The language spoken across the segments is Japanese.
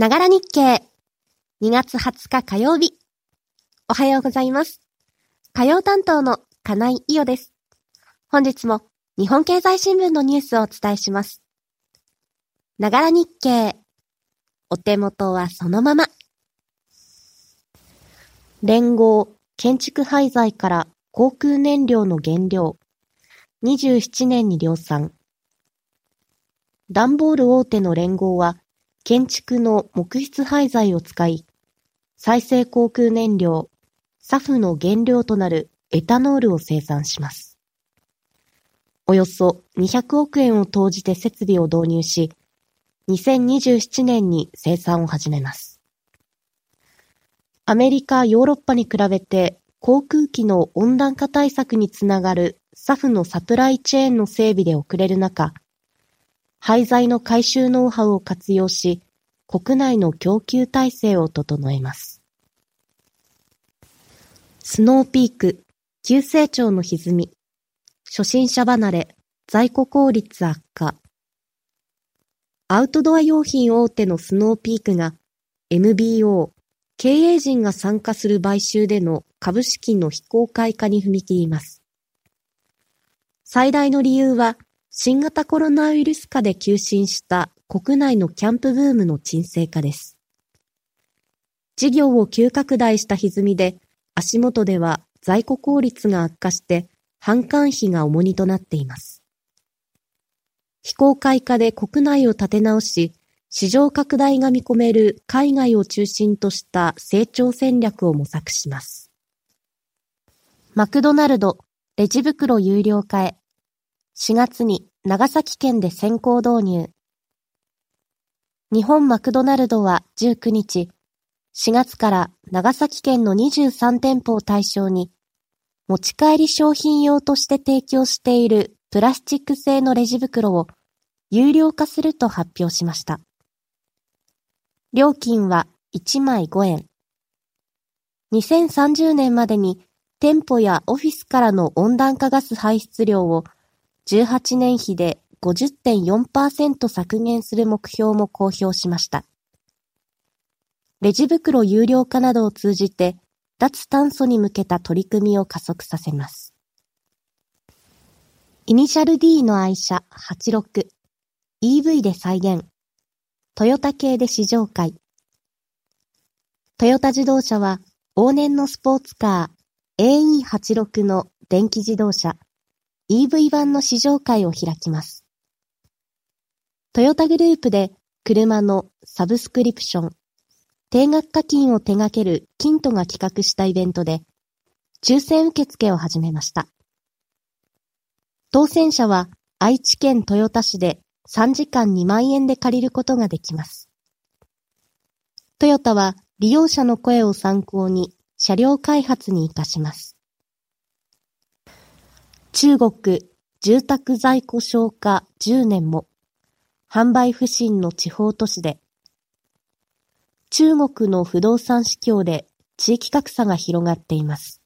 ながら日経。2月20日火曜日。おはようございます。火曜担当の金井伊代です。本日も日本経済新聞のニュースをお伝えします。ながら日経。お手元はそのまま。連合、建築廃材から航空燃料の原料。27年に量産。段ボール大手の連合は、建築の木質廃材を使い、再生航空燃料、サフの原料となるエタノールを生産します。およそ200億円を投じて設備を導入し、2027年に生産を始めます。アメリカ、ヨーロッパに比べて航空機の温暖化対策につながるサフのサプライチェーンの整備で遅れる中、廃材の回収ノウハウを活用し、国内の供給体制を整えます。スノーピーク、急成長の歪み、初心者離れ、在庫効率悪化。アウトドア用品大手のスノーピークが MBO、経営陣が参加する買収での株式の非公開化に踏み切ります。最大の理由は、新型コロナウイルス下で急進した国内のキャンプブームの沈静化です。事業を急拡大した歪みで、足元では在庫効率が悪化して販管費が重荷となっています。非公開化で国内を立て直し、市場拡大が見込める海外を中心とした成長戦略を模索します。マクドナルド、レジ袋有料化へ。4月に長崎県で先行導入。日本マクドナルドは19日、4月から長崎県の23店舗を対象に、持ち帰り商品用として提供しているプラスチック製のレジ袋を有料化すると発表しました。料金は1枚5円。2030年までに店舗やオフィスからの温暖化ガス排出量を18年比で50.4%削減する目標も公表しました。レジ袋有料化などを通じて脱炭素に向けた取り組みを加速させます。イニシャル D の愛車86 EV で再現トヨタ系で試乗会トヨタ自動車は往年のスポーツカー AE86 の電気自動車 EV 版の試乗会を開きます。トヨタグループで車のサブスクリプション、定額課金を手掛けるキントが企画したイベントで、抽選受付を始めました。当選者は愛知県豊田市で3時間2万円で借りることができます。トヨタは利用者の声を参考に車両開発に活かします。中国、住宅在庫消化10年も、販売不振の地方都市で、中国の不動産市況で地域格差が広がっています。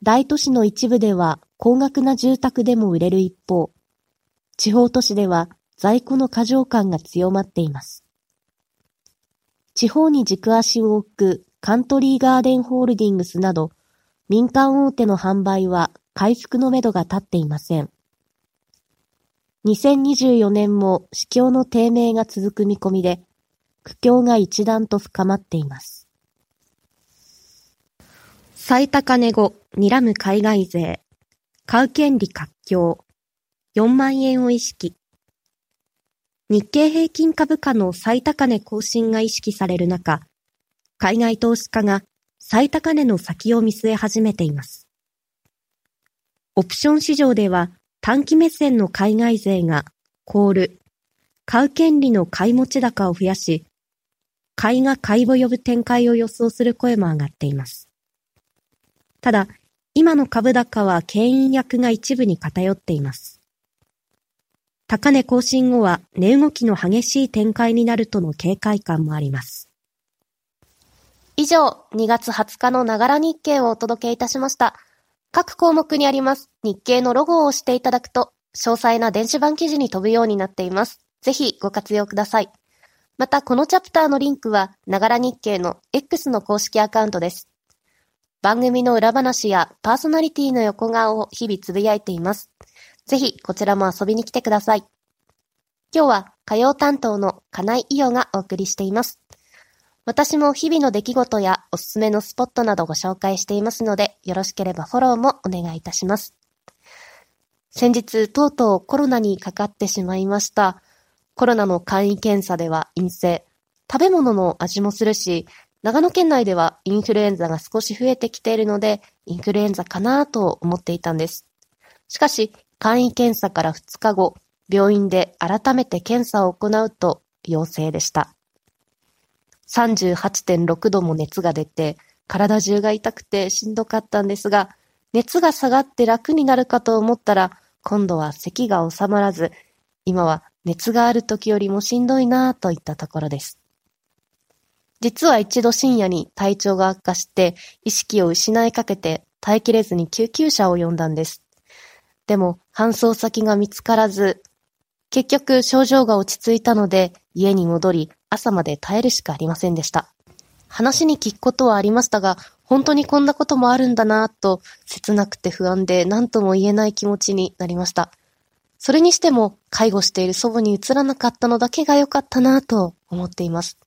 大都市の一部では高額な住宅でも売れる一方、地方都市では在庫の過剰感が強まっています。地方に軸足を置くカントリーガーデンホールディングスなど民間大手の販売は回復のめどが立っていません。2024年も市況の低迷が続く見込みで、苦境が一段と深まっています。最高値後、睨む海外勢。買う権利活況。4万円を意識。日経平均株価の最高値更新が意識される中、海外投資家が最高値の先を見据え始めています。オプション市場では短期目線の海外勢がコール、買う権利の買い持ち高を増やし、買いが買いを呼ぶ展開を予想する声も上がっています。ただ、今の株高は牽引役が一部に偏っています。高値更新後は値動きの激しい展開になるとの警戒感もあります。以上、2月20日のながら日経をお届けいたしました。各項目にあります日経のロゴを押していただくと、詳細な電子版記事に飛ぶようになっています。ぜひご活用ください。またこのチャプターのリンクは、ながら日経の X の公式アカウントです。番組の裏話やパーソナリティの横顔を日々つぶやいています。ぜひこちらも遊びに来てください。今日は火曜担当の金井伊代がお送りしています。私も日々の出来事やおすすめのスポットなどご紹介していますので、よろしければフォローもお願いいたします。先日、とうとうコロナにかかってしまいました。コロナの簡易検査では陰性。食べ物の味もするし、長野県内ではインフルエンザが少し増えてきているので、インフルエンザかなと思っていたんです。しかし、簡易検査から2日後、病院で改めて検査を行うと陽性でした。38.6度も熱が出て、体中が痛くてしんどかったんですが、熱が下がって楽になるかと思ったら、今度は咳が収まらず、今は熱がある時よりもしんどいなぁといったところです。実は一度深夜に体調が悪化して意識を失いかけて耐えきれずに救急車を呼んだんです。でも搬送先が見つからず、結局症状が落ち着いたので家に戻り朝まで耐えるしかありませんでした。話に聞くことはありましたが、本当にこんなこともあるんだなぁと切なくて不安で何とも言えない気持ちになりました。それにしても介護している祖母に移らなかったのだけが良かったなぁと思っています。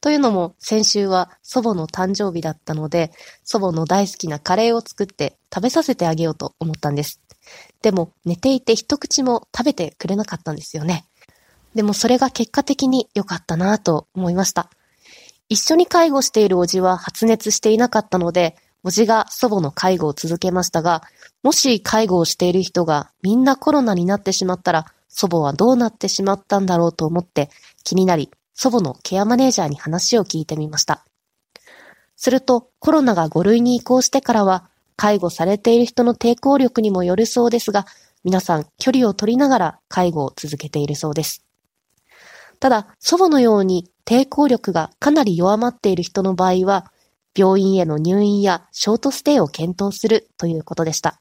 というのも、先週は祖母の誕生日だったので、祖母の大好きなカレーを作って食べさせてあげようと思ったんです。でも、寝ていて一口も食べてくれなかったんですよね。でもそれが結果的に良かったなと思いました。一緒に介護しているおじは発熱していなかったので、おじが祖母の介護を続けましたが、もし介護をしている人がみんなコロナになってしまったら、祖母はどうなってしまったんだろうと思って気になり、祖母のケアマネージャーに話を聞いてみました。すると、コロナが5類に移行してからは、介護されている人の抵抗力にもよるそうですが、皆さん距離を取りながら介護を続けているそうです。ただ、祖母のように抵抗力がかなり弱まっている人の場合は、病院への入院やショートステイを検討するということでした。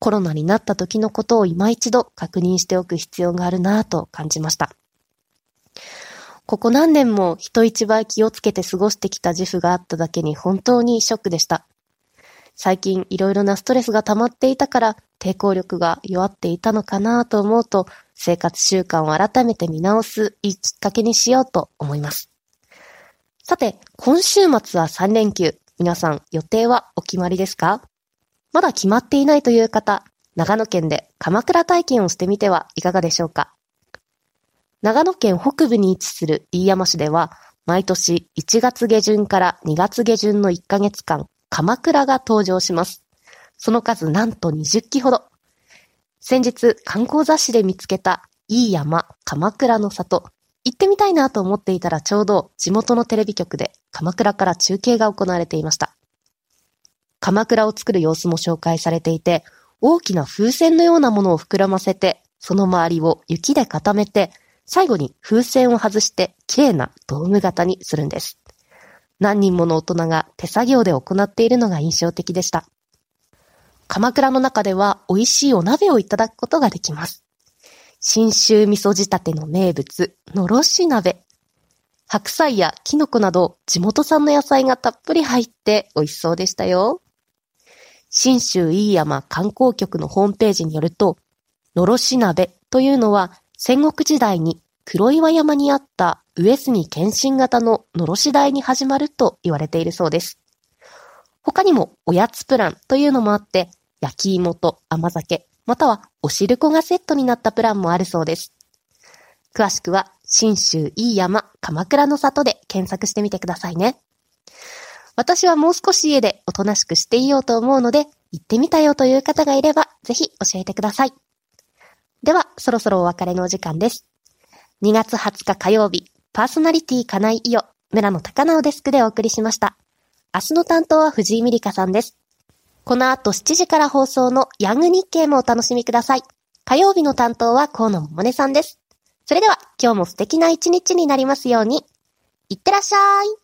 コロナになった時のことを今一度確認しておく必要があるなぁと感じました。ここ何年も人一倍気をつけて過ごしてきた自負があっただけに本当にショックでした。最近いろいろなストレスが溜まっていたから抵抗力が弱っていたのかなと思うと生活習慣を改めて見直すいいきっかけにしようと思います。さて、今週末は3連休。皆さん予定はお決まりですか？まだ決まっていないという方、長野県で鎌倉体験をしてみてはいかがでしょうか？長野県北部に位置する飯山市では、毎年1月下旬から2月下旬の1ヶ月間、鎌倉が登場します。その数なんと20機ほど。先日観光雑誌で見つけたいい山、鎌倉の里。行ってみたいなと思っていたらちょうど地元のテレビ局で鎌倉から中継が行われていました。鎌倉を作る様子も紹介されていて、大きな風船のようなものを膨らませて、その周りを雪で固めて、最後に風船を外して綺麗なドーム型にするんです。何人もの大人が手作業で行っているのが印象的でした。鎌倉の中では美味しいお鍋をいただくことができます。新州味噌仕立ての名物、のろし鍋。白菜やキノコなど地元産の野菜がたっぷり入って美味しそうでしたよ。新州飯山観光局のホームページによると、のろし鍋というのは戦国時代に黒岩山にあった上杉謙信型ののろし台に始まると言われているそうです。他にもおやつプランというのもあって、焼き芋と甘酒、またはお汁粉がセットになったプランもあるそうです。詳しくは、新州いい山鎌倉の里で検索してみてくださいね。私はもう少し家でおとなしくしていようと思うので、行ってみたよという方がいれば、ぜひ教えてください。では、そろそろお別れのお時間です。2月20日火曜日、パーソナリティ金井伊代、村野高直デスクでお送りしました。明日の担当は藤井美里香さんです。この後7時から放送のヤング日経もお楽しみください。火曜日の担当は河野桃音さんです。それでは今日も素敵な一日になりますように。いってらっしゃい。